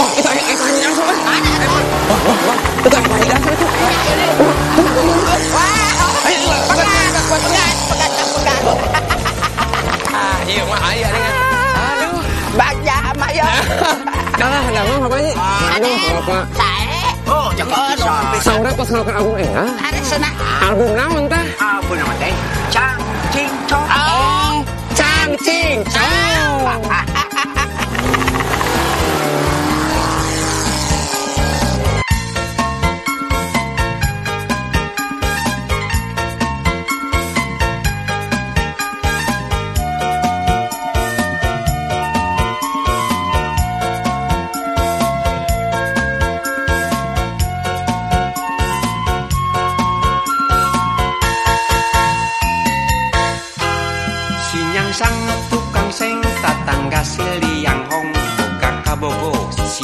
Wah, itu air air Itu itu. Ya. Kalah, dah mah apa apa? Pas ngelakukan album enggak? Ada senang. Album?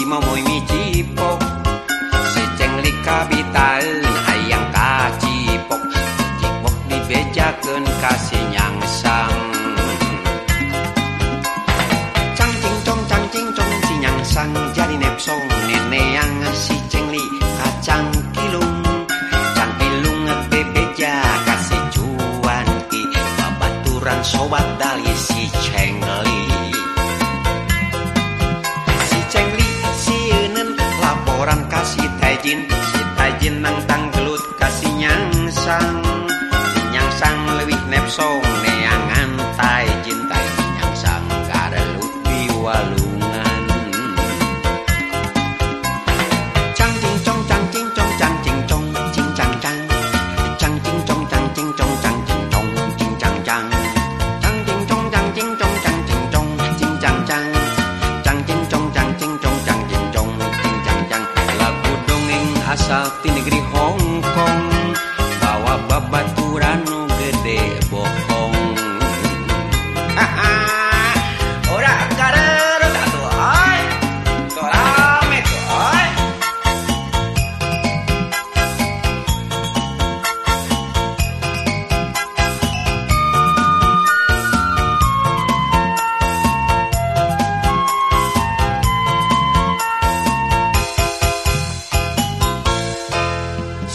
Mau mo'y michipok Si cengli kabital ni hayang kacipok Cipok di bejakan kasih nyang sang. Chang ching chong chang ching chong si nyang sang Jadi nepsong neneang si cengli kacang kilung Cang kilung bebeja kasih cuan ki. Babaturan sobat dali si Chengli lewih nepsong neangan cinta yang sanggar lupi walungan Cang cing chong cang cing chong cang cing chong cing cang cang Cang cing chong cang cing chong cang cing chong cing cang cang Cang cing chong cang cing chong cang cing chong cing cang cang Cang cing chong cang cing chong cang cing chong cing cang cang lagu dongeng asal ti negeri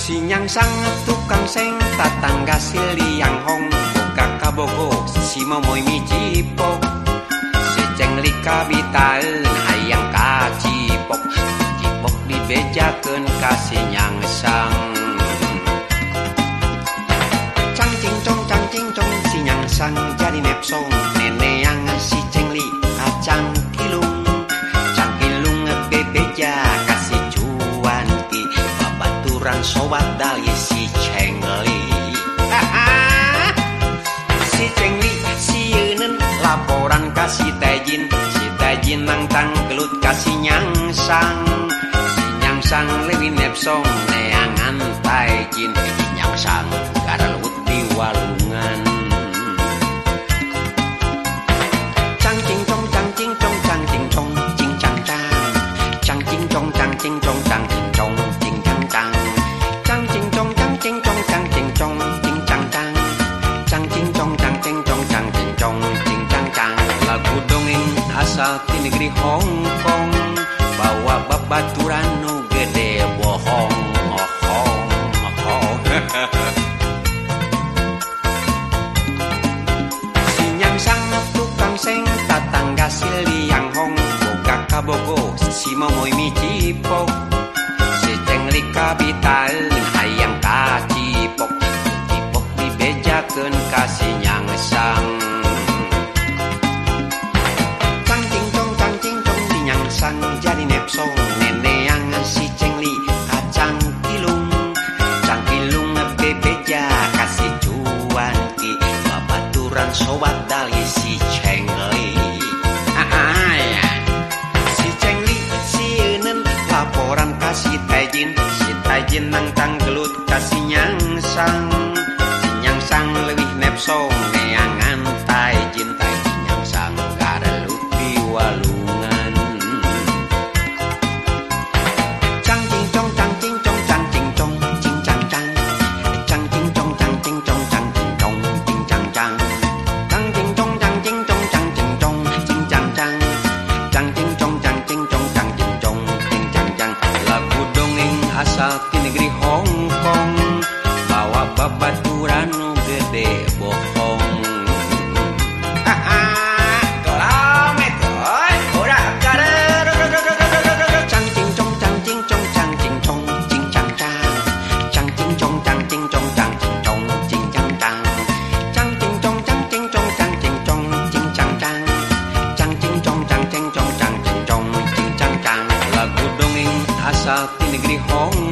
Sinyang sang tukang seng tatangga siliang hong Buka kabogo si momoy mi cipok Si ceng lika bitaen hayang kacipok Cipok dibejakeun ka sinyang sang. Cang cing cong cang cing cong sinyang sang jadi nepsong nyangsang si nyangsang lewi nepsong neangan tajin si nyangsang garalut di walungan Chang ching chong chang ching chong chang ching chong ching chang chang Chang ching chong chang ching chong chang ching chong ching chang chang Chang ching chong chang ching chong chang ching chong ching chang chang Chang ching chong chang ching chong chang ching chong ching chang chang Lagu dongeng asal ti negeri Hong Kong baturan nu gede bohong oh, oh. Sinyang sangat tukang seng tatangga siliang hong. Boga kabogo si momoy mi cipok Si cengli kabital hayang kacipok Cipok. Dibejakan kasinyang sang. sobat dari si Cengli Si Cengli si Enen laporan kasih Taijin Si Taijin nang tanggelut kasih nyangsang Si nyangsang lebih nepsong để buộc hồng à, à, cậu lao mẹ thổi cổ đã cả đê trăng chinh trong trăng chinh trong trăng chinh trong chinh trăng trăng trăng chinh trong trăng chinh trong trăng chinh trong chinh trăng trăng trăng chinh trong trăng chinh trong trăng chinh trong chinh trăng trăng trăng chinh trong trăng chinh trong trăng chinh trong cuộc đông in asa tin gri hong